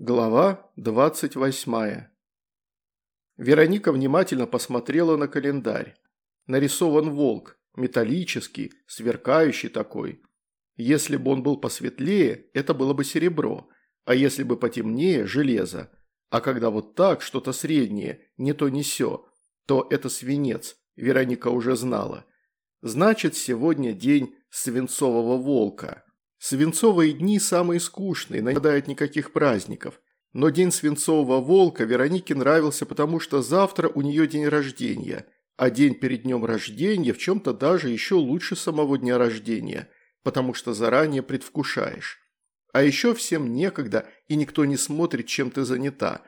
Глава 28. Вероника внимательно посмотрела на календарь. Нарисован волк, металлический, сверкающий такой. Если бы он был посветлее, это было бы серебро, а если бы потемнее – железо. А когда вот так, что-то среднее, не то не сё, то это свинец, Вероника уже знала. Значит, сегодня день свинцового волка. Свинцовые дни самые скучные, не нападает никаких праздников. Но день свинцового волка Веронике нравился, потому что завтра у нее день рождения, а день перед днем рождения в чем-то даже еще лучше самого дня рождения, потому что заранее предвкушаешь. А еще всем некогда, и никто не смотрит, чем ты занята.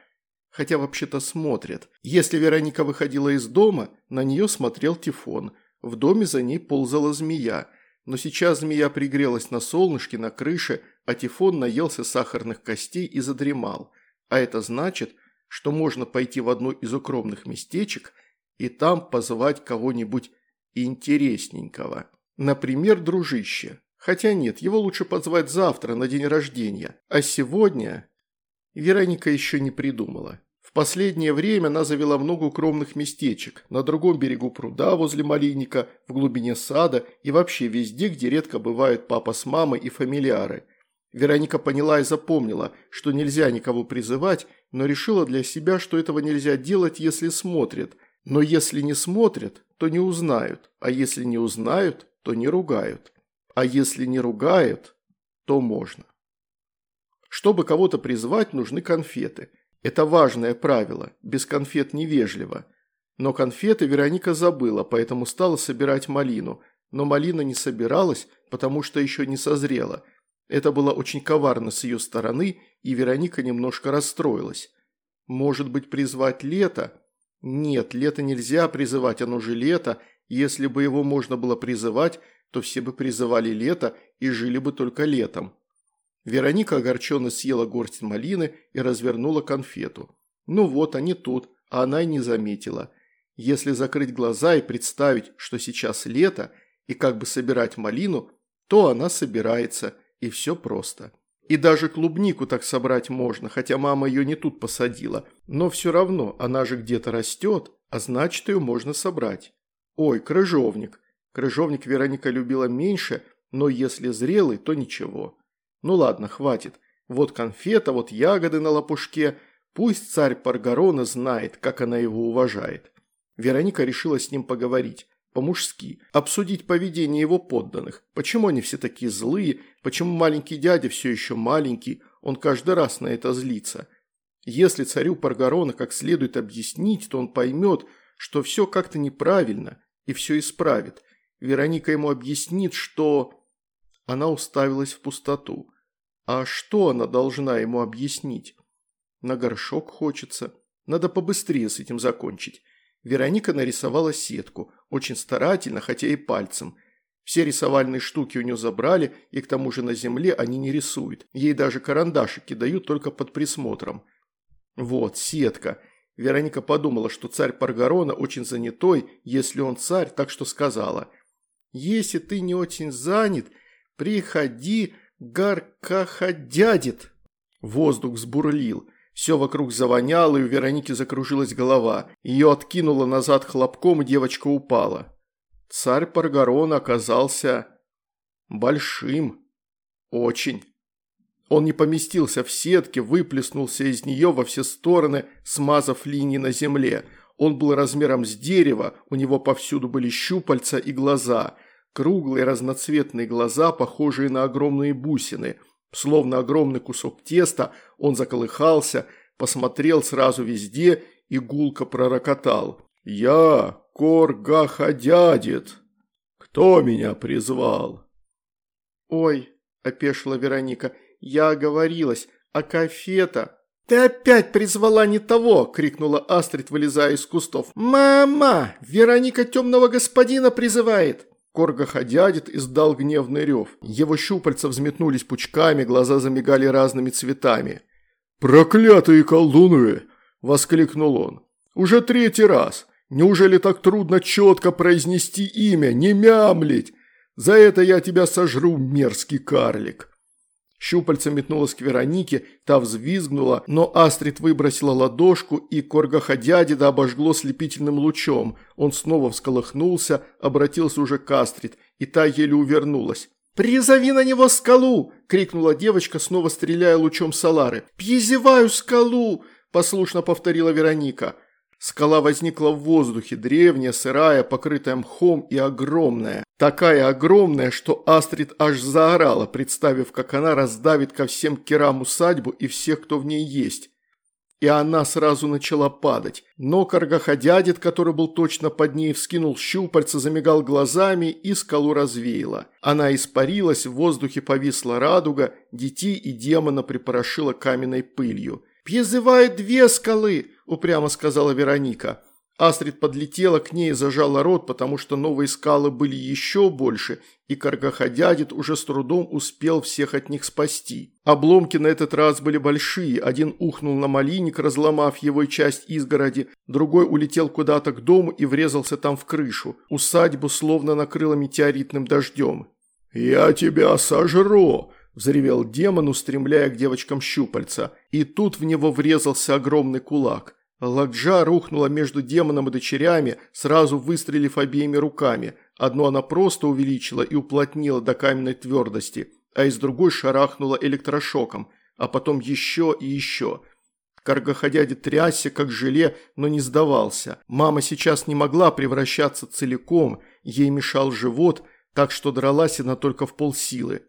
Хотя вообще-то смотрят. Если Вероника выходила из дома, на нее смотрел Тифон. В доме за ней ползала змея – но сейчас змея пригрелась на солнышке, на крыше, а Тифон наелся сахарных костей и задремал. А это значит, что можно пойти в одно из укромных местечек и там позвать кого-нибудь интересненького. Например, дружище. Хотя нет, его лучше позвать завтра, на день рождения. А сегодня... Вероника еще не придумала. В последнее время она завела много укромных местечек, на другом берегу пруда возле малинника, в глубине сада и вообще везде, где редко бывают папа с мамой и фамилиары. Вероника поняла и запомнила, что нельзя никого призывать, но решила для себя, что этого нельзя делать, если смотрят. Но если не смотрят, то не узнают, а если не узнают, то не ругают. А если не ругают, то можно. Чтобы кого-то призвать, нужны конфеты – это важное правило, без конфет невежливо. Но конфеты Вероника забыла, поэтому стала собирать малину. Но малина не собиралась, потому что еще не созрела. Это было очень коварно с ее стороны, и Вероника немножко расстроилась. Может быть, призвать лето? Нет, лето нельзя призывать, оно же лето. Если бы его можно было призывать, то все бы призывали лето и жили бы только летом. Вероника огорченно съела горсть малины и развернула конфету. Ну вот, они тут, а она и не заметила. Если закрыть глаза и представить, что сейчас лето, и как бы собирать малину, то она собирается, и все просто. И даже клубнику так собрать можно, хотя мама ее не тут посадила. Но все равно, она же где-то растет, а значит ее можно собрать. Ой, крыжовник. Крыжовник Вероника любила меньше, но если зрелый, то ничего. Ну ладно, хватит. Вот конфета, вот ягоды на лопушке. Пусть царь Паргарона знает, как она его уважает. Вероника решила с ним поговорить. По-мужски. Обсудить поведение его подданных. Почему они все такие злые, почему маленький дядя все еще маленький, он каждый раз на это злится. Если царю Паргарона как следует объяснить, то он поймет, что все как-то неправильно и все исправит. Вероника ему объяснит, что... Она уставилась в пустоту. А что она должна ему объяснить? На горшок хочется. Надо побыстрее с этим закончить. Вероника нарисовала сетку, очень старательно, хотя и пальцем. Все рисовальные штуки у нее забрали, и к тому же на земле они не рисуют. Ей даже карандашики дают только под присмотром. Вот, сетка. Вероника подумала, что царь Паргарона очень занятой, если он царь, так что сказала. «Если ты не очень занят, «Приходи, гаркаходядит!» Воздух сбурлил. Все вокруг завоняло, и у Вероники закружилась голова. Ее откинуло назад хлопком, и девочка упала. Царь Паргарон оказался большим. Очень. Он не поместился в сетке, выплеснулся из нее во все стороны, смазав линии на земле. Он был размером с дерево, у него повсюду были щупальца и глаза – Круглые разноцветные глаза, похожие на огромные бусины. Словно огромный кусок теста, он заколыхался, посмотрел сразу везде и гулко пророкотал. «Я Коргаходядит! Кто меня призвал?» «Ой!» – опешила Вероника. «Я оговорилась, а кафета...» «Ты опять призвала не того!» – крикнула Астрид, вылезая из кустов. «Мама! Вероника темного господина призывает!» Коргоходядит издал гневный рев. Его щупальца взметнулись пучками, глаза замигали разными цветами. «Проклятые колдуны!» – воскликнул он. «Уже третий раз! Неужели так трудно четко произнести имя, не мямлить? За это я тебя сожру, мерзкий карлик!» Щупальце метнулось к Веронике, та взвизгнула, но Астрид выбросила ладошку, и Коргаходядида обожгло слепительным лучом. Он снова всколыхнулся, обратился уже к Астрид, и та еле увернулась. «Призови на него скалу!» – крикнула девочка, снова стреляя лучом Салары. «Пьезеваю скалу!» – послушно повторила Вероника. Скала возникла в воздухе, древняя, сырая, покрытая мхом и огромная. Такая огромная, что Астрид аж заорала, представив, как она раздавит ко всем керам усадьбу и всех, кто в ней есть. И она сразу начала падать. Но Каргаходядит, который был точно под ней, вскинул щупальца, замигал глазами и скалу развеяла. Она испарилась, в воздухе повисла радуга, детей и демона припорошила каменной пылью. «Призывают две скалы!» – упрямо сказала Вероника. Астрид подлетела к ней и зажала рот, потому что новые скалы были еще больше, и Каргаходядит уже с трудом успел всех от них спасти. Обломки на этот раз были большие, один ухнул на малиник, разломав его часть изгороди, другой улетел куда-то к дому и врезался там в крышу. Усадьбу словно накрыло метеоритным дождем. «Я тебя сожру!» – взревел демон, устремляя к девочкам щупальца. И тут в него врезался огромный кулак – Ладжа рухнула между демоном и дочерями, сразу выстрелив обеими руками. Одну она просто увеличила и уплотнила до каменной твердости, а из другой шарахнула электрошоком, а потом еще и еще. Каргоходяди трясся, как желе, но не сдавался. Мама сейчас не могла превращаться целиком, ей мешал живот, так что дралась она только в полсилы.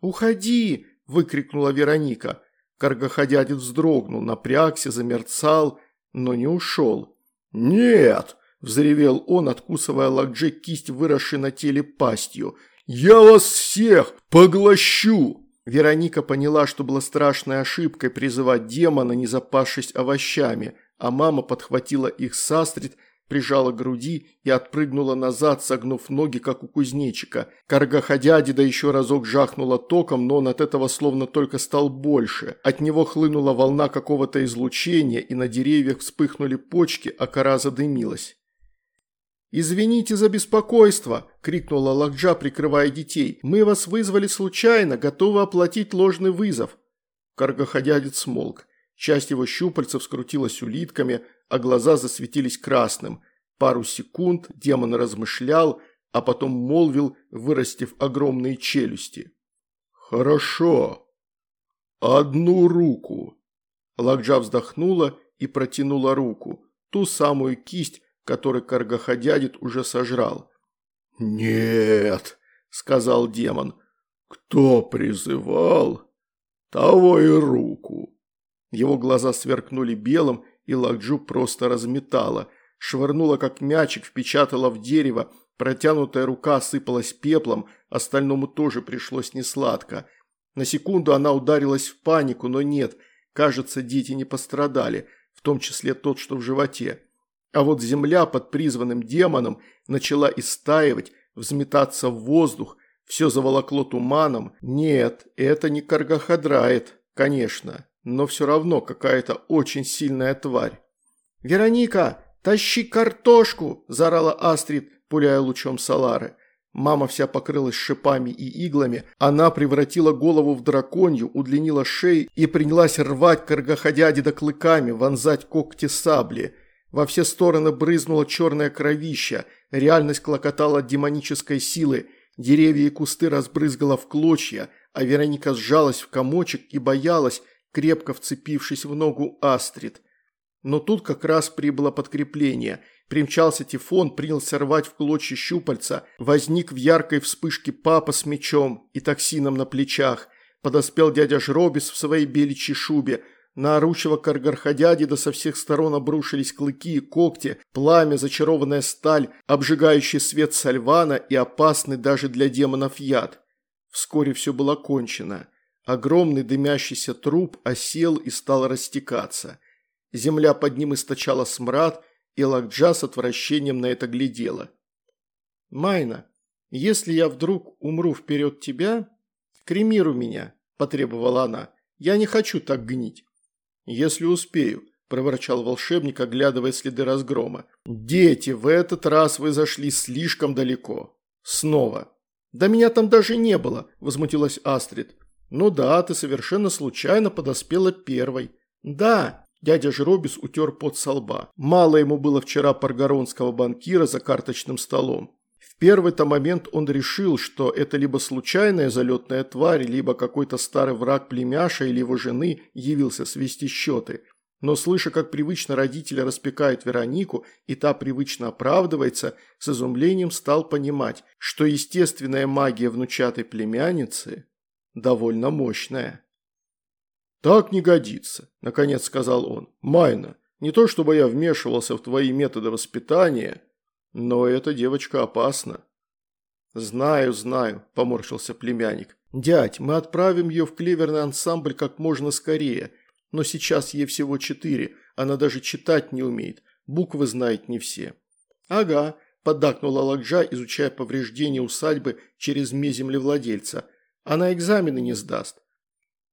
«Уходи!» – выкрикнула Вероника. Каргоходядин вздрогнул, напрягся, замерцал – но не ушел. «Нет!» – взревел он, откусывая Лакджи кисть, выросшей на теле пастью. «Я вас всех поглощу!» Вероника поняла, что была страшной ошибкой призывать демона, не запавшись овощами, а мама подхватила их с Астрид прижала к груди и отпрыгнула назад, согнув ноги, как у кузнечика. Карга ходядида еще разок жахнула током, но он от этого словно только стал больше. От него хлынула волна какого-то излучения, и на деревьях вспыхнули почки, а кора задымилась. «Извините за беспокойство!» – крикнула Лакджа, прикрывая детей. «Мы вас вызвали случайно, готовы оплатить ложный вызов!» Каргоходядец смолк. Часть его щупальцев скрутилась улитками, а глаза засветились красным. Пару секунд демон размышлял, а потом молвил, вырастив огромные челюсти. «Хорошо. Одну руку». Лакджа вздохнула и протянула руку, ту самую кисть, которой Каргаходядит уже сожрал. «Нет», — сказал демон, — «кто призывал, того и руку». Его глаза сверкнули белым, и Лакджу просто разметала. Швырнула как мячик, впечатала в дерево, протянутая рука осыпалась пеплом, остальному тоже пришлось несладко. На секунду она ударилась в панику, но нет, кажется, дети не пострадали, в том числе тот, что в животе. А вот земля под призванным демоном начала истаивать, взметаться в воздух, все заволокло туманом. Нет, это не Каргахадрает, конечно но все равно какая-то очень сильная тварь. «Вероника, тащи картошку!» – заорала Астрид, пуляя лучом Салары. Мама вся покрылась шипами и иглами, она превратила голову в драконью, удлинила шею и принялась рвать каргоходядида клыками, вонзать когти сабли. Во все стороны брызнула черная кровища, реальность клокотала от демонической силы, деревья и кусты разбрызгала в клочья, а Вероника сжалась в комочек и боялась, крепко вцепившись в ногу Астрид. Но тут как раз прибыло подкрепление. Примчался Тифон, принялся рвать в клочья щупальца, возник в яркой вспышке папа с мечом и токсином на плечах. Подоспел дядя Жробис в своей беличьей шубе. На орущего каргарходядида со всех сторон обрушились клыки и когти, пламя, зачарованная сталь, обжигающий свет сальвана и опасный даже для демонов яд. Вскоре все было кончено. Огромный дымящийся труп осел и стал растекаться. Земля под ним источала смрад, и Лакджа с отвращением на это глядела. «Майна, если я вдруг умру вперед тебя, кремируй меня», – потребовала она. «Я не хочу так гнить». «Если успею», – проворчал волшебник, оглядывая следы разгрома. «Дети, в этот раз вы зашли слишком далеко. Снова». «Да меня там даже не было», – возмутилась Астрид. Ну да, ты совершенно случайно подоспела первой. Да, Дядя Жробис утер пот со лба. Мало ему было вчера паргоронского банкира за карточным столом. В первый-то момент он решил, что это либо случайная залетная тварь, либо какой-то старый враг племяша или его жены явился свести счеты. Но слыша, как привычно родители распекают Веронику, и та привычно оправдывается, с изумлением стал понимать, что естественная магия внучатой племянницы довольно мощная. «Так не годится», – наконец сказал он. «Майна, не то чтобы я вмешивался в твои методы воспитания, но эта девочка опасна». «Знаю, знаю», – поморщился племянник. «Дядь, мы отправим ее в клеверный ансамбль как можно скорее, но сейчас ей всего четыре, она даже читать не умеет, буквы знает не все». «Ага», – поддакнула Ладжа, изучая повреждения усадьбы через ме землевладельца. «Она экзамены не сдаст.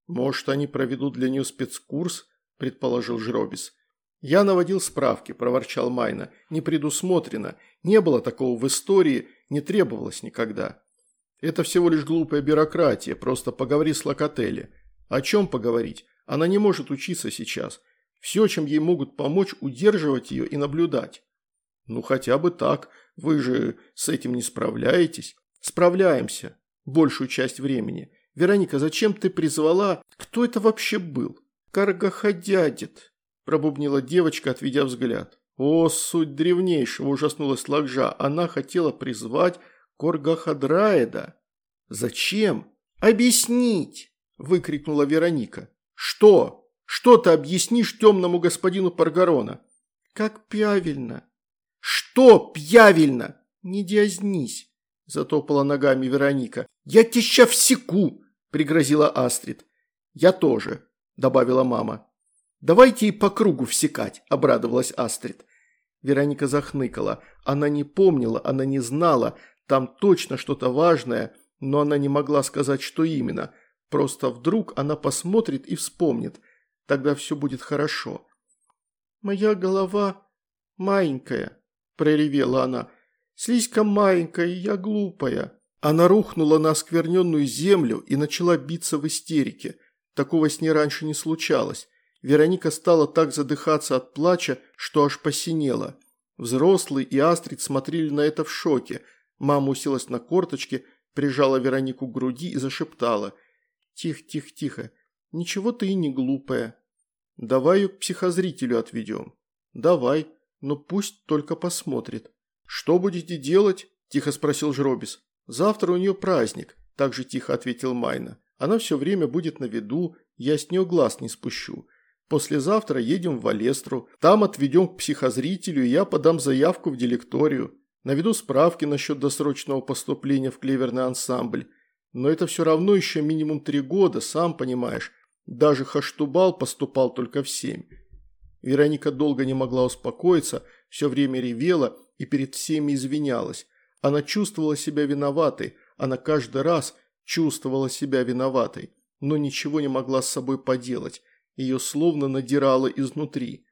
«Может, они проведут для нее спецкурс?» – предположил Жробис. «Я наводил справки», – проворчал Майна. «Не предусмотрено. Не было такого в истории, не требовалось никогда». «Это всего лишь глупая бюрократия, просто поговори с Локотели». «О чем поговорить? Она не может учиться сейчас. Все, чем ей могут помочь, удерживать ее и наблюдать». «Ну, хотя бы так. Вы же с этим не справляетесь?» «Справляемся. Большую часть времени. «Вероника, зачем ты призвала? Кто это вообще был?» «Каргаходядит», – пробубнила девочка, отведя взгляд. «О, суть древнейшего!» – ужаснулась Лакжа. «Она хотела призвать Коргахадраеда». «Зачем?» «Объяснить!» – выкрикнула Вероника. «Что? Что ты объяснишь темному господину Паргарона?» «Как пьявельно!» «Что пьявельно?» «Не дязнись!» – затопала ногами Вероника. «Я тебя сейчас всеку!» пригрозила Астрид. «Я тоже», – добавила мама. «Давайте и по кругу всекать», – обрадовалась Астрид. Вероника захныкала. Она не помнила, она не знала, там точно что-то важное, но она не могла сказать, что именно. Просто вдруг она посмотрит и вспомнит. Тогда все будет хорошо. «Моя голова маленькая», – проревела она. «Слизька маленькая, и я глупая». Она рухнула на оскверненную землю и начала биться в истерике. Такого с ней раньше не случалось. Вероника стала так задыхаться от плача, что аж посинела. Взрослый и Астрид смотрели на это в шоке. Мама уселась на корточки, прижала Веронику к груди и зашептала. «Тихо, тихо, тихо. Ничего ты и не глупая. Давай ее к психозрителю отведем». «Давай, но пусть только посмотрит». «Что будете делать?» – тихо спросил Жробис. «Завтра у нее праздник», – так же тихо ответил Майна. «Она все время будет на виду, я с нее глаз не спущу. Послезавтра едем в Валестру, там отведем к психозрителю, и я подам заявку в дилекторию. Наведу справки насчет досрочного поступления в клеверный ансамбль. Но это все равно еще минимум три года, сам понимаешь. Даже Хаштубал поступал только в семь». Вероника долго не могла успокоиться, все время ревела и перед всеми извинялась. Она чувствовала себя виноватой, она каждый раз чувствовала себя виноватой, но ничего не могла с собой поделать, ее словно надирало изнутри.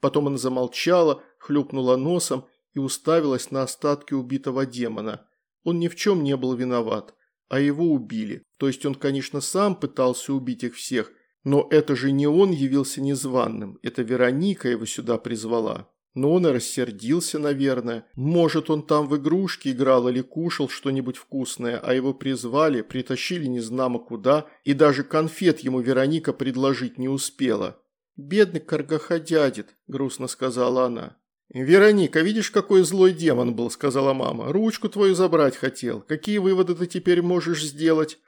Потом она замолчала, хлюпнула носом и уставилась на остатки убитого демона. Он ни в чем не был виноват, а его убили. То есть он, конечно, сам пытался убить их всех, но это же не он явился незваным, это Вероника его сюда призвала. Но он и рассердился, наверное. Может, он там в игрушки играл или кушал что-нибудь вкусное, а его призвали, притащили незнамо куда, и даже конфет ему Вероника предложить не успела. «Бедный каргаходядит», – грустно сказала она. «Вероника, видишь, какой злой демон был», – сказала мама. «Ручку твою забрать хотел. Какие выводы ты теперь можешь сделать?»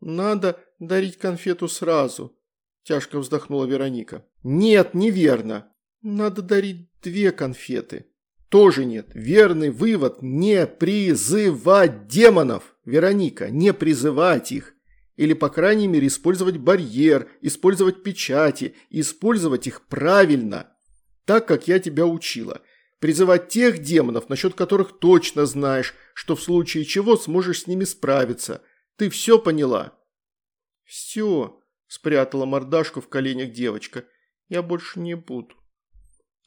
«Надо дарить конфету сразу», – тяжко вздохнула Вероника. «Нет, неверно. Надо дарить две конфеты. Тоже нет. Верный вывод – не призывать демонов. Вероника, не призывать их. Или, по крайней мере, использовать барьер, использовать печати, использовать их правильно. Так, как я тебя учила. Призывать тех демонов, насчет которых точно знаешь, что в случае чего сможешь с ними справиться. Ты все поняла? Все, спрятала мордашку в коленях девочка. Я больше не буду.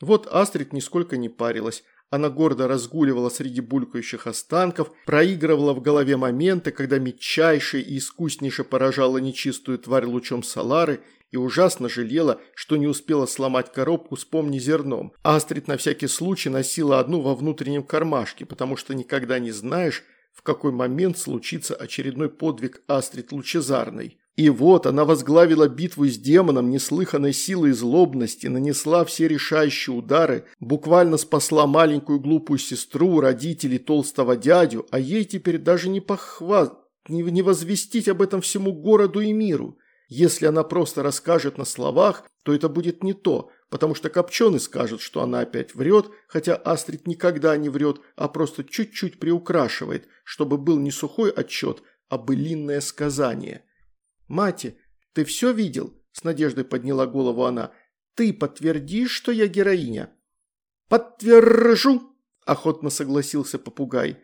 Вот Астрид нисколько не парилась. Она гордо разгуливала среди булькающих останков, проигрывала в голове моменты, когда мельчайше и искуснейше поражала нечистую тварь лучом Салары и ужасно жалела, что не успела сломать коробку с помни зерном. Астрид на всякий случай носила одну во внутреннем кармашке, потому что никогда не знаешь, в какой момент случится очередной подвиг Астрид Лучезарной. И вот она возглавила битву с демоном неслыханной силой и злобности, нанесла все решающие удары, буквально спасла маленькую глупую сестру, родителей толстого дядю, а ей теперь даже не похват, не, не возвестить об этом всему городу и миру. Если она просто расскажет на словах, то это будет не то, потому что Копченый скажет, что она опять врет, хотя Астрид никогда не врет, а просто чуть-чуть приукрашивает, чтобы был не сухой отчет, а былинное сказание – «Мати, ты все видел?» – с надеждой подняла голову она. «Ты подтвердишь, что я героиня?» «Подтвержу!» – охотно согласился попугай.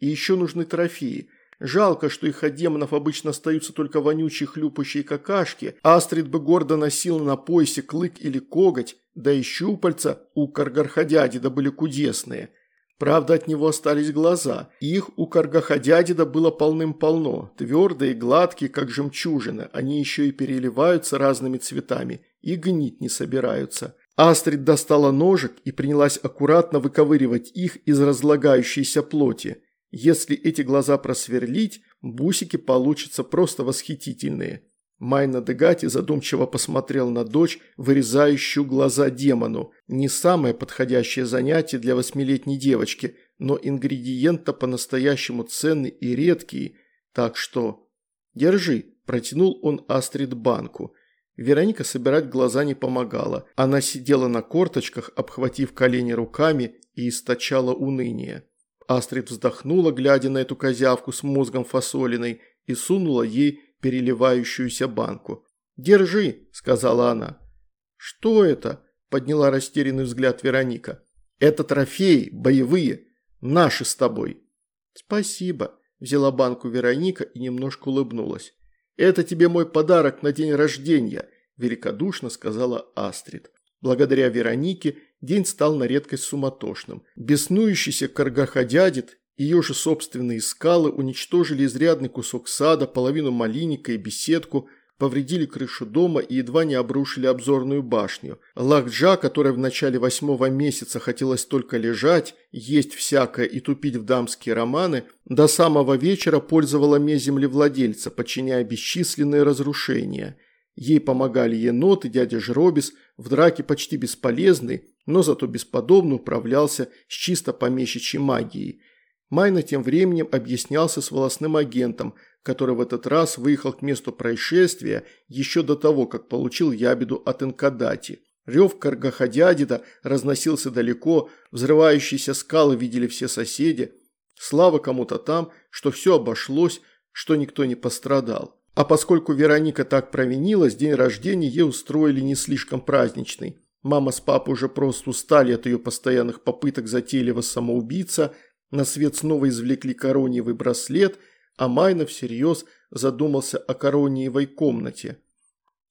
«И еще нужны трофеи. Жалко, что их от демонов обычно остаются только вонючие хлюпающие какашки, а Астрид бы гордо носила на поясе клык или коготь, да и щупальца у каргарходяди да были кудесные». Правда, от него остались глаза. Их у Каргаходядида было полным-полно, твердые, гладкие, как жемчужины. Они еще и переливаются разными цветами и гнить не собираются. Астрид достала ножик и принялась аккуратно выковыривать их из разлагающейся плоти. Если эти глаза просверлить, бусики получатся просто восхитительные. Майна Дегати задумчиво посмотрел на дочь, вырезающую глаза демону. Не самое подходящее занятие для восьмилетней девочки, но ингредиент-то по-настоящему ценный и редкий, так что... «Держи», – протянул он Астрид банку. Вероника собирать глаза не помогала. Она сидела на корточках, обхватив колени руками и источала уныние. Астрид вздохнула, глядя на эту козявку с мозгом фасолиной, и сунула ей переливающуюся банку. «Держи», – сказала она. «Что это?» – подняла растерянный взгляд Вероника. «Это трофеи, боевые, наши с тобой». «Спасибо», – взяла банку Вероника и немножко улыбнулась. «Это тебе мой подарок на день рождения», – великодушно сказала Астрид. Благодаря Веронике день стал на редкость суматошным. Беснующийся каргаходядит ее же собственные скалы уничтожили изрядный кусок сада, половину малинника и беседку, повредили крышу дома и едва не обрушили обзорную башню. Лакджа, которая в начале восьмого месяца хотелось только лежать, есть всякое и тупить в дамские романы, до самого вечера пользовала ме землевладельца, подчиняя бесчисленные разрушения. Ей помогали енот и дядя Жробис, в драке почти бесполезный, но зато бесподобно управлялся с чисто помещичьей магией – Майна тем временем объяснялся с волосным агентом, который в этот раз выехал к месту происшествия еще до того, как получил ябеду от Инкадати. Рев Каргаходядида разносился далеко, взрывающиеся скалы видели все соседи. Слава кому-то там, что все обошлось, что никто не пострадал. А поскольку Вероника так провинилась, день рождения ей устроили не слишком праздничный. Мама с папой уже просто устали от ее постоянных попыток затейливо самоубийца, на свет снова извлекли корониевый браслет, а Майна всерьез задумался о корониевой комнате.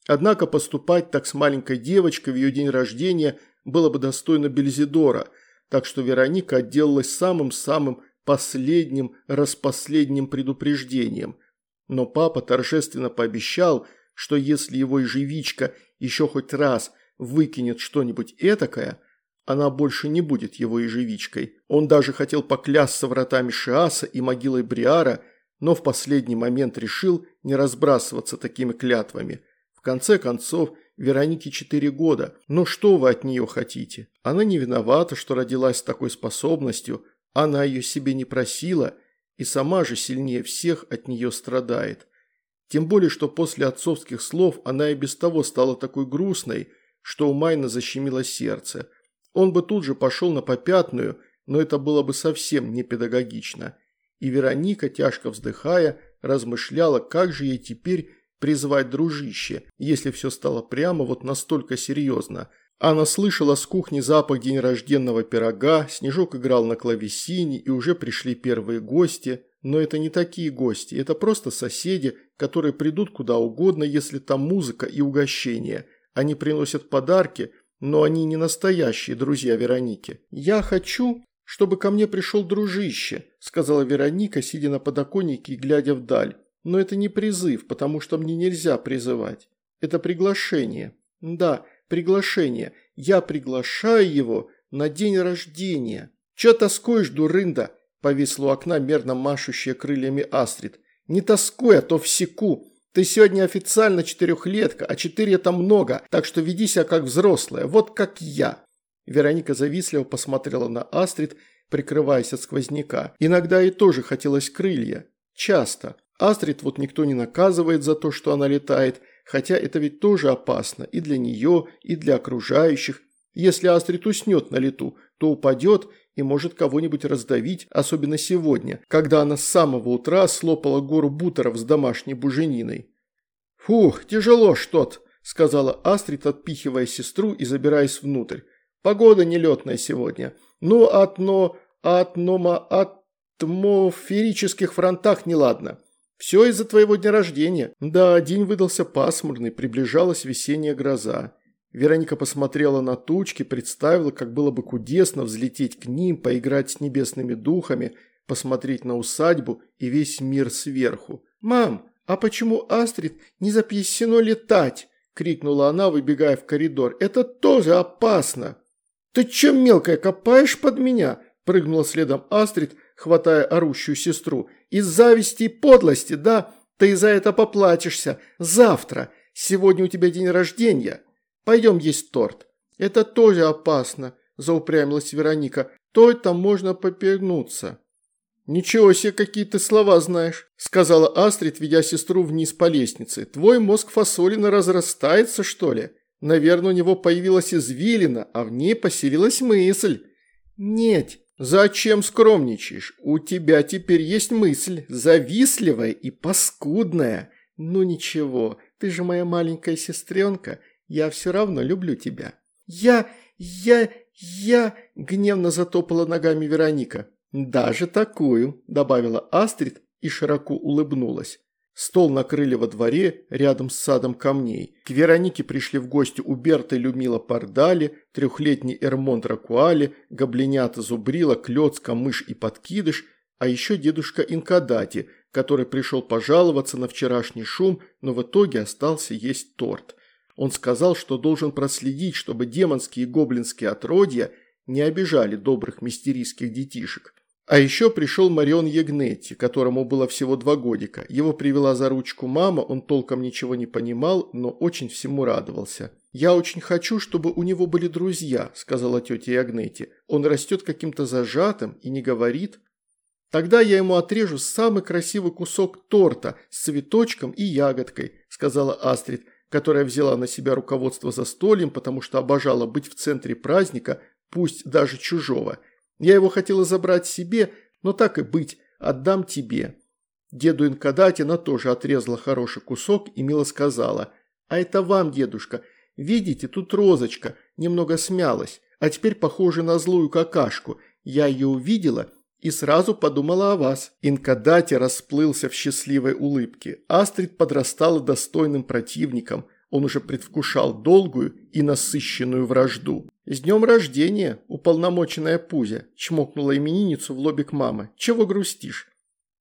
Однако поступать так с маленькой девочкой в ее день рождения было бы достойно Бельзидора, так что Вероника отделалась самым-самым последним, распоследним предупреждением. Но папа торжественно пообещал, что если его ежевичка еще хоть раз выкинет что-нибудь этакое – она больше не будет его ежевичкой. Он даже хотел поклясться вратами Шиаса и могилой Бриара, но в последний момент решил не разбрасываться такими клятвами. В конце концов, Веронике четыре года, но что вы от нее хотите? Она не виновата, что родилась с такой способностью, она ее себе не просила и сама же сильнее всех от нее страдает. Тем более, что после отцовских слов она и без того стала такой грустной, что у Майна защемило сердце – он бы тут же пошел на попятную, но это было бы совсем не педагогично. И Вероника, тяжко вздыхая, размышляла, как же ей теперь призвать дружище, если все стало прямо вот настолько серьезно. Она слышала с кухни запах день рожденного пирога, Снежок играл на клавесине и уже пришли первые гости. Но это не такие гости, это просто соседи, которые придут куда угодно, если там музыка и угощение. Они приносят подарки, но они не настоящие друзья Вероники. «Я хочу», чтобы ко мне пришел дружище», – сказала Вероника, сидя на подоконнике и глядя вдаль. «Но это не призыв, потому что мне нельзя призывать. Это приглашение. Да, приглашение. Я приглашаю его на день рождения». «Чё тоскуешь, дурында?» – повисла у окна мерно машущая крыльями Астрид. «Не тоскуй, а то всеку. Ты сегодня официально четырехлетка, а четыре это много, так что веди себя как взрослая, вот как я». Вероника завистливо посмотрела на Астрид, прикрываясь от сквозняка. Иногда ей тоже хотелось крылья. Часто. Астрид вот никто не наказывает за то, что она летает, хотя это ведь тоже опасно и для нее, и для окружающих. Если Астрид уснет на лету, то упадет и может кого-нибудь раздавить, особенно сегодня, когда она с самого утра слопала гору бутеров с домашней бужениной. «Фух, тяжело что-то», – сказала Астрид, отпихивая сестру и забираясь внутрь. «Погода нелетная сегодня. Ну, отно, атнома, атмосферических фронтах неладно. Все из-за твоего дня рождения. Да, день выдался пасмурный, приближалась весенняя гроза. Вероника посмотрела на тучки, представила, как было бы кудесно взлететь к ним, поиграть с небесными духами, посмотреть на усадьбу и весь мир сверху. «Мам, а почему Астрид не запрещено летать?» – крикнула она, выбегая в коридор. «Это тоже опасно!» «Ты чем, мелкая, копаешь под меня?» – прыгнула следом Астрид, хватая орущую сестру. «Из зависти и подлости, да? Ты за это поплатишься. Завтра. Сегодня у тебя день рождения». Пойдем есть торт». «Это тоже опасно», – заупрямилась Вероника. «То там можно попернуться». «Ничего себе, какие ты слова знаешь», – сказала Астрид, ведя сестру вниз по лестнице. «Твой мозг фасолина разрастается, что ли? Наверное, у него появилась извилина, а в ней поселилась мысль». «Нет, зачем скромничаешь? У тебя теперь есть мысль, завистливая и паскудная. Ну ничего, ты же моя маленькая сестренка, я все равно люблю тебя». «Я... я... я...» – гневно затопала ногами Вероника. «Даже такую», – добавила Астрид и широко улыбнулась. Стол накрыли во дворе, рядом с садом камней. К Веронике пришли в гости Уберта и Люмила Пардали, трехлетний Эрмонт Ракуали, гоблинята Зубрила, Клёцка, Мышь и Подкидыш, а еще дедушка Инкадати, который пришел пожаловаться на вчерашний шум, но в итоге остался есть торт. Он сказал, что должен проследить, чтобы демонские и гоблинские отродья не обижали добрых мистерийских детишек. А еще пришел Марион Ягнетти, которому было всего два годика. Его привела за ручку мама, он толком ничего не понимал, но очень всему радовался. «Я очень хочу, чтобы у него были друзья», – сказала тетя Ягнетти. «Он растет каким-то зажатым и не говорит». «Тогда я ему отрежу самый красивый кусок торта с цветочком и ягодкой», – сказала Астрид которая взяла на себя руководство застольем, потому что обожала быть в центре праздника, пусть даже чужого. Я его хотела забрать себе, но так и быть, отдам тебе. Деду Инкадати она тоже отрезала хороший кусок и мило сказала, «А это вам, дедушка, видите, тут розочка, немного смялась, а теперь похожа на злую какашку. Я ее увидела и сразу подумала о вас». Инкадати расплылся в счастливой улыбке. Астрид подрастала достойным противником. Он уже предвкушал долгую и насыщенную вражду. «С днем рождения, уполномоченная Пузя!» – чмокнула именинницу в лобик мамы. «Чего грустишь?»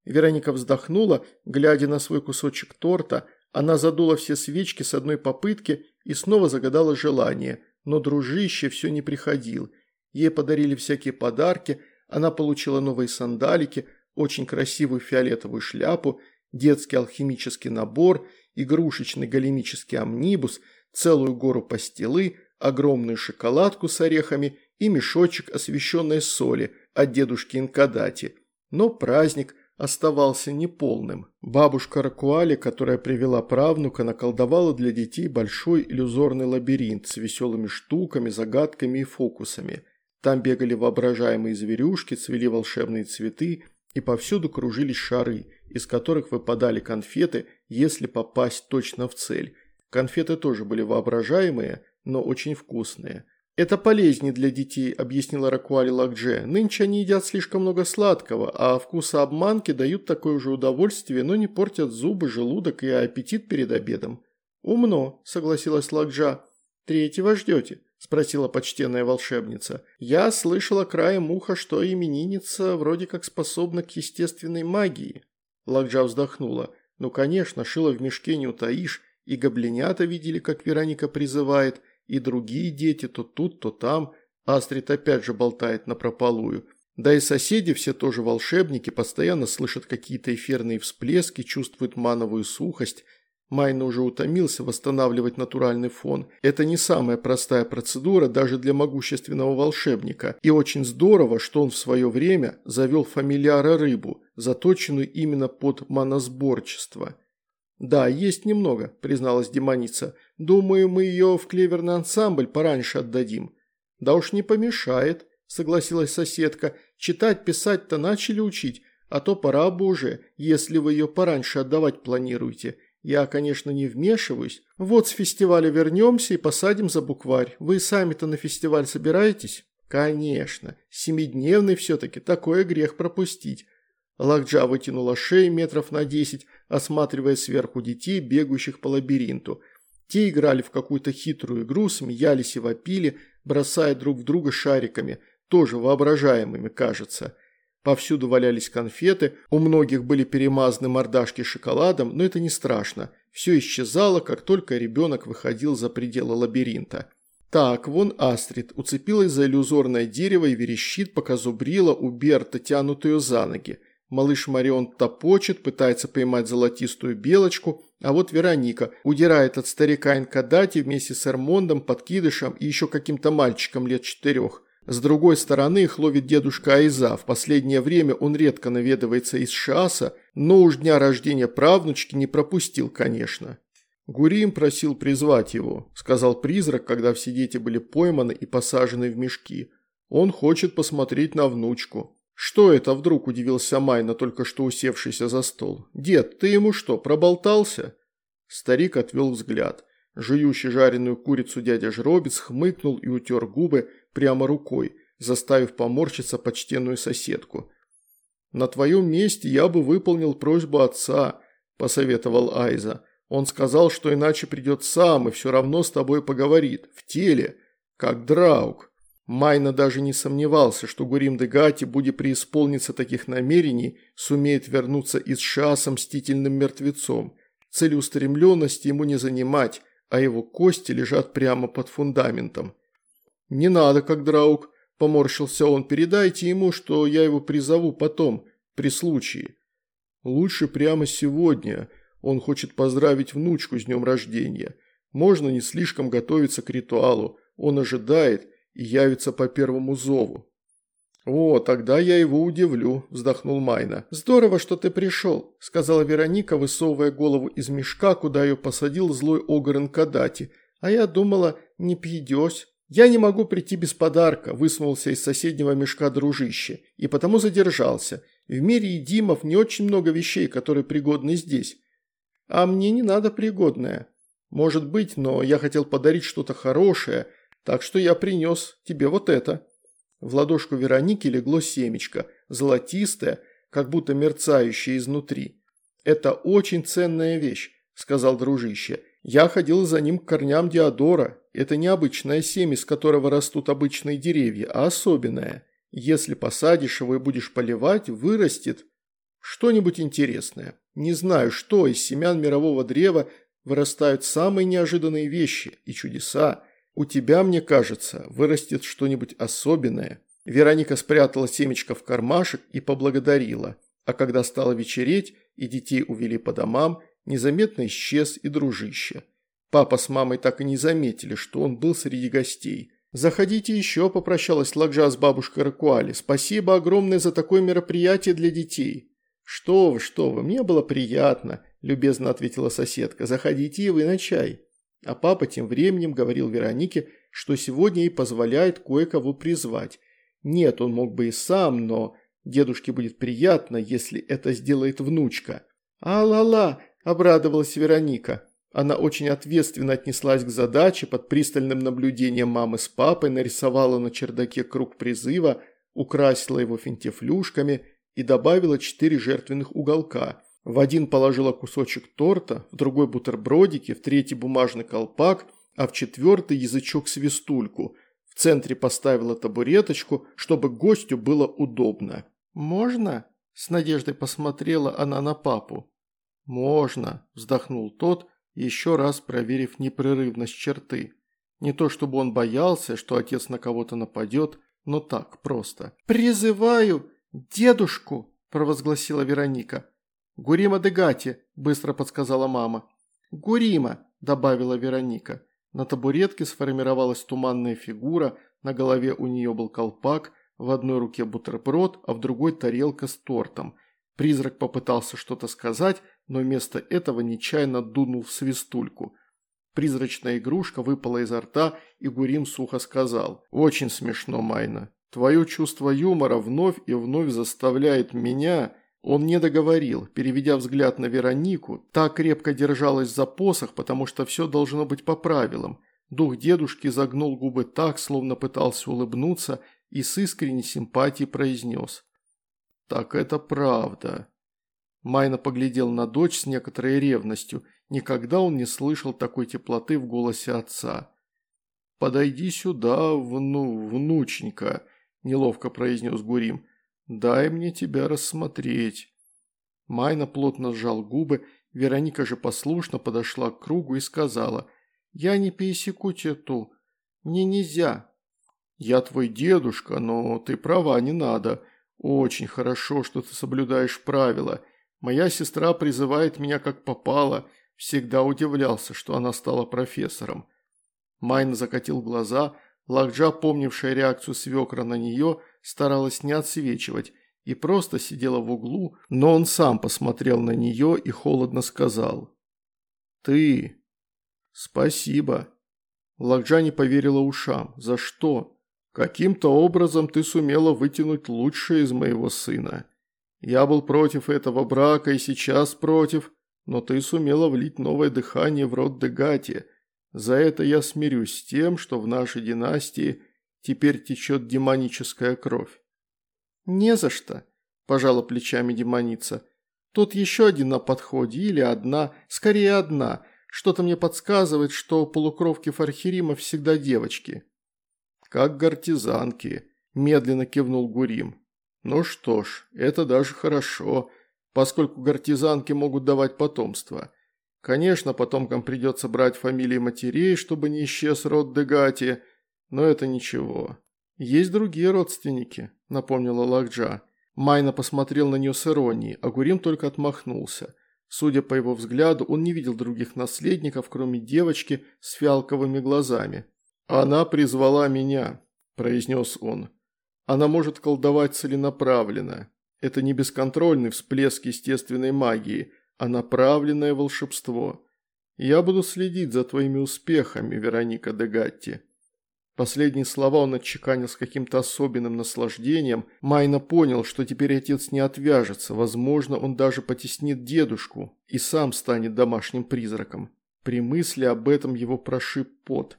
Вероника вздохнула, глядя на свой кусочек торта. Она задула все свечки с одной попытки и снова загадала желание. Но дружище все не приходил. Ей подарили всякие подарки – она получила новые сандалики, очень красивую фиолетовую шляпу, детский алхимический набор, игрушечный големический амнибус, целую гору пастилы, огромную шоколадку с орехами и мешочек освещенной соли от дедушки Инкадати. Но праздник оставался неполным. Бабушка Ракуали, которая привела правнука, наколдовала для детей большой иллюзорный лабиринт с веселыми штуками, загадками и фокусами – там бегали воображаемые зверюшки, цвели волшебные цветы, и повсюду кружились шары, из которых выпадали конфеты, если попасть точно в цель. Конфеты тоже были воображаемые, но очень вкусные. «Это полезнее для детей», – объяснила Ракуали Лакдже. «Нынче они едят слишком много сладкого, а вкуса обманки дают такое же удовольствие, но не портят зубы, желудок и аппетит перед обедом». «Умно», – согласилась Лакджа. «Третьего ждете?» – спросила почтенная волшебница. «Я слышала краем уха, что именинница вроде как способна к естественной магии». Лакджа вздохнула. «Ну, конечно, шила в мешке не утаишь, и гоблинята видели, как Вероника призывает, и другие дети то тут, то там. Астрид опять же болтает напропалую. Да и соседи все тоже волшебники, постоянно слышат какие-то эфирные всплески, чувствуют мановую сухость, Майна уже утомился восстанавливать натуральный фон. Это не самая простая процедура даже для могущественного волшебника. И очень здорово, что он в свое время завел фамильяра рыбу, заточенную именно под маносборчество. «Да, есть немного», – призналась демоница. «Думаю, мы ее в клеверный ансамбль пораньше отдадим». «Да уж не помешает», – согласилась соседка. «Читать, писать-то начали учить, а то пора бы уже, если вы ее пораньше отдавать планируете. Я, конечно, не вмешиваюсь. Вот с фестиваля вернемся и посадим за букварь. Вы сами-то на фестиваль собираетесь? Конечно. Семидневный все-таки, такое грех пропустить. Лакджа вытянула шею метров на десять, осматривая сверху детей, бегущих по лабиринту. Те играли в какую-то хитрую игру, смеялись и вопили, бросая друг в друга шариками, тоже воображаемыми, кажется. Повсюду валялись конфеты, у многих были перемазаны мордашки шоколадом, но это не страшно. Все исчезало, как только ребенок выходил за пределы лабиринта. Так, вон Астрид уцепилась за иллюзорное дерево и верещит, пока зубрила у Берта, тянутую за ноги. Малыш Марион топочет, пытается поймать золотистую белочку, а вот Вероника удирает от старика Инкадати вместе с Эрмондом, подкидышем и еще каким-то мальчиком лет четырех. С другой стороны их ловит дедушка Айза. В последнее время он редко наведывается из Шаса, но уж дня рождения правнучки не пропустил, конечно. Гурим просил призвать его, сказал призрак, когда все дети были пойманы и посажены в мешки. Он хочет посмотреть на внучку. Что это вдруг, удивился Майна, только что усевшийся за стол. Дед, ты ему что, проболтался? Старик отвел взгляд. Жующий жареную курицу дядя Жробец хмыкнул и утер губы, прямо рукой, заставив поморщиться почтенную соседку. «На твоем месте я бы выполнил просьбу отца», – посоветовал Айза. «Он сказал, что иначе придет сам и все равно с тобой поговорит, в теле, как Драук». Майна даже не сомневался, что Гурим Дегати, будет преисполниться таких намерений, сумеет вернуться из Шаса мстительным мертвецом. Целеустремленности ему не занимать, а его кости лежат прямо под фундаментом. «Не надо, как Драук», – поморщился он, – «передайте ему, что я его призову потом, при случае». «Лучше прямо сегодня. Он хочет поздравить внучку с днем рождения. Можно не слишком готовиться к ритуалу. Он ожидает и явится по первому зову». «О, тогда я его удивлю», – вздохнул Майна. «Здорово, что ты пришел», – сказала Вероника, высовывая голову из мешка, куда ее посадил злой Огрен Кадати. «А я думала, не пьедешь». «Я не могу прийти без подарка», – высунулся из соседнего мешка дружище, и потому задержался. В мире Едимов не очень много вещей, которые пригодны здесь. А мне не надо пригодное. Может быть, но я хотел подарить что-то хорошее, так что я принес тебе вот это. В ладошку Вероники легло семечко, золотистое, как будто мерцающее изнутри. «Это очень ценная вещь», – сказал дружище. «Я ходил за ним к корням Диодора, это не обычное семя, из которого растут обычные деревья, а особенное. Если посадишь его и будешь поливать, вырастет что-нибудь интересное. Не знаю, что из семян мирового древа вырастают самые неожиданные вещи и чудеса. У тебя, мне кажется, вырастет что-нибудь особенное. Вероника спрятала семечко в кармашек и поблагодарила. А когда стало вечереть и детей увели по домам, незаметно исчез и дружище. Папа с мамой так и не заметили, что он был среди гостей. «Заходите еще», – попрощалась Лакжа с бабушкой Ракуали. «Спасибо огромное за такое мероприятие для детей». «Что вы, что вы, мне было приятно», – любезно ответила соседка. «Заходите и вы на чай». А папа тем временем говорил Веронике, что сегодня ей позволяет кое-кого призвать. Нет, он мог бы и сам, но дедушке будет приятно, если это сделает внучка. «А-ла-ла», – обрадовалась Вероника. Она очень ответственно отнеслась к задаче, под пристальным наблюдением мамы с папой нарисовала на чердаке круг призыва, украсила его финтифлюшками и добавила четыре жертвенных уголка. В один положила кусочек торта, в другой бутербродики, в третий бумажный колпак, а в четвертый язычок-свистульку. В центре поставила табуреточку, чтобы гостю было удобно. «Можно?» – с надеждой посмотрела она на папу. «Можно», – вздохнул тот, еще раз проверив непрерывность черты. Не то чтобы он боялся, что отец на кого-то нападет, но так просто. «Призываю дедушку!» – провозгласила Вероника. «Гурима Дегати», – быстро подсказала мама. «Гурима», – добавила Вероника. На табуретке сформировалась туманная фигура, на голове у нее был колпак, в одной руке бутерброд, а в другой тарелка с тортом. Призрак попытался что-то сказать, но вместо этого нечаянно дунул в свистульку. Призрачная игрушка выпала изо рта, и Гурим сухо сказал «Очень смешно, Майна. Твое чувство юмора вновь и вновь заставляет меня...» Он не договорил, переведя взгляд на Веронику, так крепко держалась за посох, потому что все должно быть по правилам. Дух дедушки загнул губы так, словно пытался улыбнуться, и с искренней симпатией произнес. «Так это правда». Майна поглядел на дочь с некоторой ревностью. Никогда он не слышал такой теплоты в голосе отца. «Подойди сюда, вну, внученька», – неловко произнес Гурим. Дай мне тебя рассмотреть». Майна плотно сжал губы, Вероника же послушно подошла к кругу и сказала, «Я не пересеку тету, мне нельзя». «Я твой дедушка, но ты права, не надо. Очень хорошо, что ты соблюдаешь правила. Моя сестра призывает меня как попало, всегда удивлялся, что она стала профессором». Майна закатил глаза, Лакджа, помнившая реакцию свекра на нее, старалась не отсвечивать и просто сидела в углу, но он сам посмотрел на нее и холодно сказал. «Ты...» «Спасибо». Лакджа не поверила ушам. «За что?» «Каким-то образом ты сумела вытянуть лучшее из моего сына. Я был против этого брака и сейчас против, но ты сумела влить новое дыхание в род Дегати. За это я смирюсь с тем, что в нашей династии теперь течет демоническая кровь. «Не за что», – пожала плечами демоница. «Тут еще один на подходе, или одна, скорее одна. Что-то мне подсказывает, что полукровки Фархирима всегда девочки». «Как гортизанки», – медленно кивнул Гурим. «Ну что ж, это даже хорошо, поскольку гортизанки могут давать потомство». Конечно, потомкам придется брать фамилии матерей, чтобы не исчез род Дегати, но это ничего. Есть другие родственники, напомнила Лакджа. Майна посмотрел на нее с иронией, а Гурим только отмахнулся. Судя по его взгляду, он не видел других наследников, кроме девочки с фиалковыми глазами. «Она призвала меня», – произнес он. «Она может колдовать целенаправленно. Это не бесконтрольный всплеск естественной магии – а направленное волшебство. Я буду следить за твоими успехами, Вероника де Гатти». Последние слова он отчеканил с каким-то особенным наслаждением. Майна понял, что теперь отец не отвяжется, возможно, он даже потеснит дедушку и сам станет домашним призраком. При мысли об этом его прошиб пот.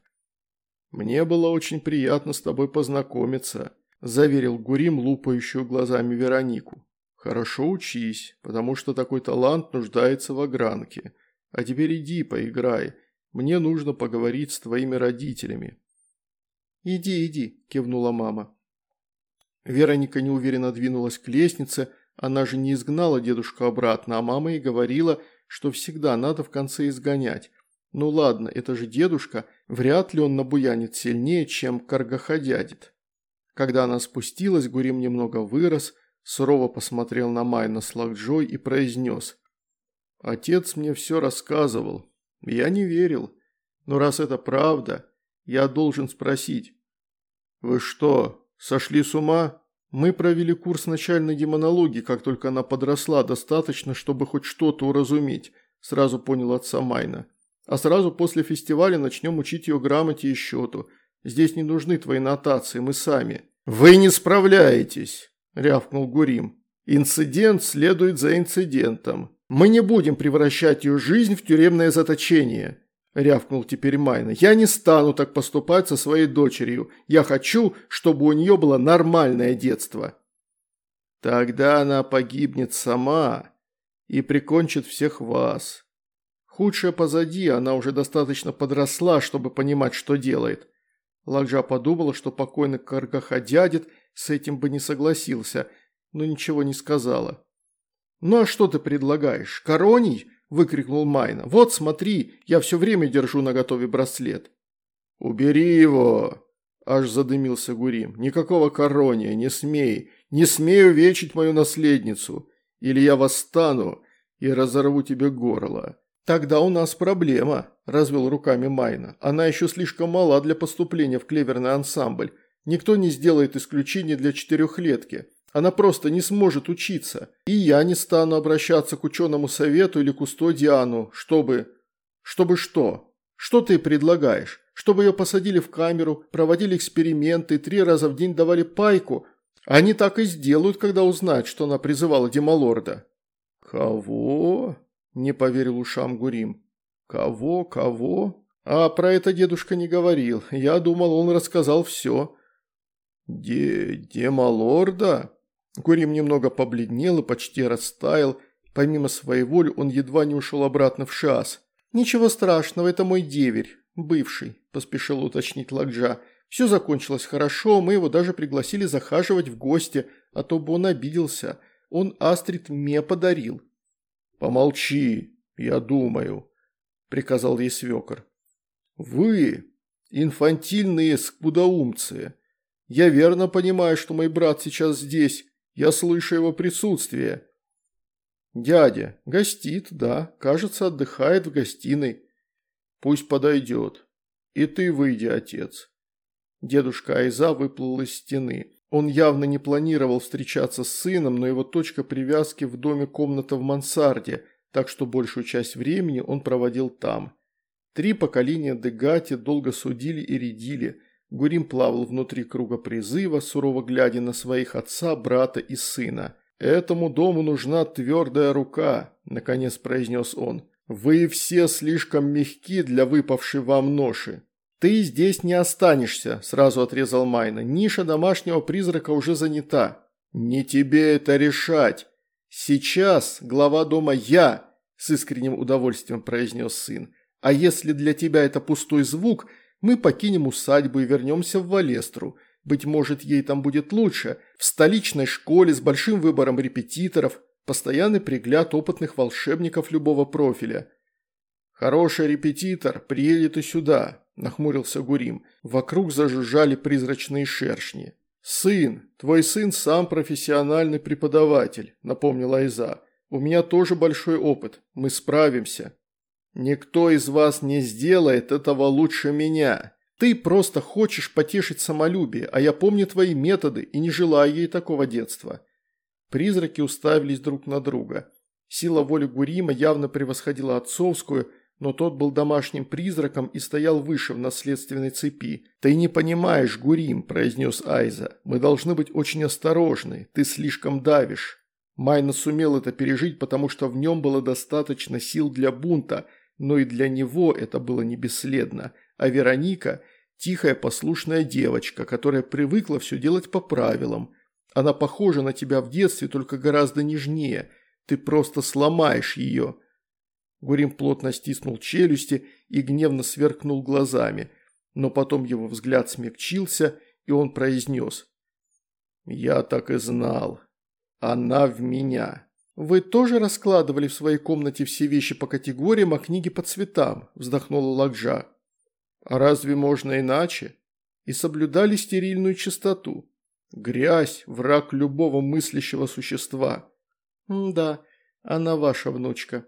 «Мне было очень приятно с тобой познакомиться», – заверил Гурим, лупающую глазами Веронику. «Хорошо учись, потому что такой талант нуждается в огранке. А теперь иди поиграй. Мне нужно поговорить с твоими родителями». «Иди, иди», – кивнула мама. Вероника неуверенно двинулась к лестнице, она же не изгнала дедушку обратно, а мама ей говорила, что всегда надо в конце изгонять. Ну ладно, это же дедушка, вряд ли он набуянит сильнее, чем каргаходядит. Когда она спустилась, Гурим немного вырос – сурово посмотрел на Майна с Лакджой и произнес. «Отец мне все рассказывал. Я не верил. Но раз это правда, я должен спросить. Вы что, сошли с ума? Мы провели курс начальной демонологии, как только она подросла достаточно, чтобы хоть что-то уразуметь», сразу понял отца Майна. «А сразу после фестиваля начнем учить ее грамоте и счету. Здесь не нужны твои нотации, мы сами». «Вы не справляетесь!» – рявкнул Гурим. «Инцидент следует за инцидентом. Мы не будем превращать ее жизнь в тюремное заточение», – рявкнул теперь Майна. «Я не стану так поступать со своей дочерью. Я хочу, чтобы у нее было нормальное детство». «Тогда она погибнет сама и прикончит всех вас», Худшее позади, она уже достаточно подросла, чтобы понимать, что делает. Ладжа подумала, что покойный Каргаха дядит с этим бы не согласился, но ничего не сказала. «Ну а что ты предлагаешь? Короний?» – выкрикнул Майна. «Вот смотри, я все время держу на готове браслет». «Убери его!» – аж задымился Гурим. «Никакого корония, не смей, не смей увечить мою наследницу, или я восстану и разорву тебе горло». «Тогда у нас проблема», – развел руками Майна. «Она еще слишком мала для поступления в клеверный ансамбль. Никто не сделает исключения для четырехлетки. Она просто не сможет учиться. И я не стану обращаться к ученому совету или кустодиану, чтобы... Чтобы что? Что ты предлагаешь? Чтобы ее посадили в камеру, проводили эксперименты, три раза в день давали пайку? Они так и сделают, когда узнают, что она призывала Демалорда». «Кого?» Не поверил ушам Гурим. Кого, кого? А про это дедушка не говорил. Я думал, он рассказал все. Де... Демалорда? Гурим немного побледнел и почти растаял. Помимо своей воли он едва не ушел обратно в шас. «Ничего страшного, это мой деверь, бывший», – поспешил уточнить Лакджа. «Все закончилось хорошо, мы его даже пригласили захаживать в гости, а то бы он обиделся. Он Астрид мне подарил». «Помолчи, я думаю», – приказал ей свекор. «Вы, инфантильные скудоумцы, я верно понимаю, что мой брат сейчас здесь, я слышу его присутствие». «Дядя, гостит, да, кажется, отдыхает в гостиной. Пусть подойдет. И ты выйди, отец». Дедушка Айза выплыл из стены. Он явно не планировал встречаться с сыном, но его точка привязки в доме комната в мансарде, так что большую часть времени он проводил там. Три поколения Дегати долго судили и рядили. Гурим плавал внутри круга призыва, сурово глядя на своих отца, брата и сына. «Этому дому нужна твердая рука», – наконец произнес он. «Вы все слишком мягки для выпавшей вам ноши. «Ты здесь не останешься», – сразу отрезал Майна. «Ниша домашнего призрака уже занята». «Не тебе это решать. Сейчас глава дома я», – с искренним удовольствием произнес сын. «А если для тебя это пустой звук, мы покинем усадьбу и вернемся в Валестру. Быть может, ей там будет лучше. В столичной школе с большим выбором репетиторов, постоянный пригляд опытных волшебников любого профиля». «Хороший репетитор приедет и сюда», – нахмурился Гурим. Вокруг зажужжали призрачные шершни. «Сын, твой сын сам профессиональный преподаватель», – напомнила Айза. «У меня тоже большой опыт. Мы справимся». «Никто из вас не сделает этого лучше меня. Ты просто хочешь потешить самолюбие, а я помню твои методы и не желаю ей такого детства». Призраки уставились друг на друга. Сила воли Гурима явно превосходила отцовскую – но тот был домашним призраком и стоял выше в наследственной цепи. «Ты не понимаешь, Гурим», – произнес Айза. «Мы должны быть очень осторожны, ты слишком давишь». Майна сумел это пережить, потому что в нем было достаточно сил для бунта, но и для него это было не бесследно. А Вероника – тихая послушная девочка, которая привыкла все делать по правилам. Она похожа на тебя в детстве, только гораздо нежнее. Ты просто сломаешь ее. Гурим плотно стиснул челюсти и гневно сверкнул глазами, но потом его взгляд смягчился, и он произнес. «Я так и знал. Она в меня». «Вы тоже раскладывали в своей комнате все вещи по категориям, а книги по цветам?» – вздохнула Лакжа. «А разве можно иначе?» «И соблюдали стерильную чистоту. Грязь – враг любого мыслящего существа». «Да, она ваша внучка»,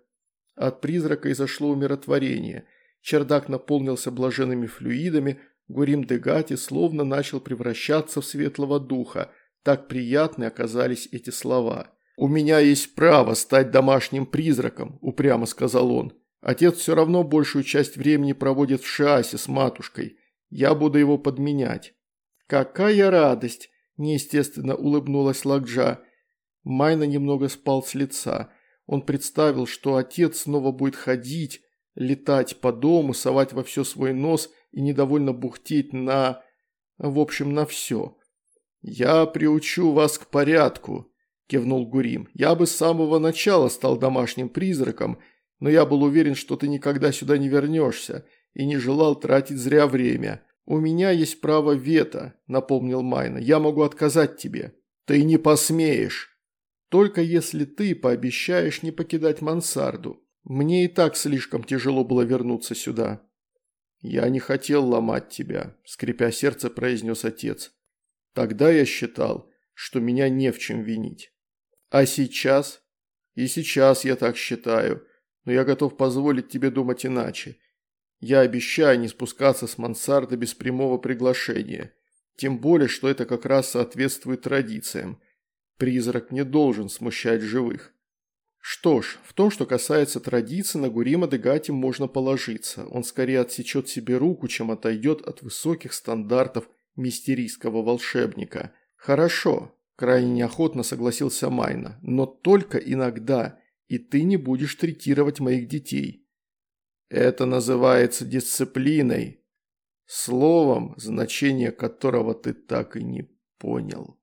от призрака изошло умиротворение. Чердак наполнился блаженными флюидами, Гурим Дегати словно начал превращаться в светлого духа. Так приятны оказались эти слова. «У меня есть право стать домашним призраком», – упрямо сказал он. «Отец все равно большую часть времени проводит в шасе с матушкой. Я буду его подменять». «Какая радость!» – неестественно улыбнулась Лакджа. Майна немного спал с лица. Он представил, что отец снова будет ходить, летать по дому, совать во все свой нос и недовольно бухтеть на... в общем, на все. «Я приучу вас к порядку», – кивнул Гурим. «Я бы с самого начала стал домашним призраком, но я был уверен, что ты никогда сюда не вернешься и не желал тратить зря время. У меня есть право вето», – напомнил Майна. «Я могу отказать тебе». «Ты не посмеешь!» «Только если ты пообещаешь не покидать мансарду. Мне и так слишком тяжело было вернуться сюда». «Я не хотел ломать тебя», – скрипя сердце, произнес отец. «Тогда я считал, что меня не в чем винить. А сейчас? И сейчас я так считаю, но я готов позволить тебе думать иначе. Я обещаю не спускаться с мансарды без прямого приглашения. Тем более, что это как раз соответствует традициям. Призрак не должен смущать живых. Что ж, в том, что касается традиций, на Гурима Дегати можно положиться. Он скорее отсечет себе руку, чем отойдет от высоких стандартов мистерийского волшебника. Хорошо, крайне неохотно согласился Майна, но только иногда, и ты не будешь третировать моих детей. Это называется дисциплиной, словом, значение которого ты так и не понял.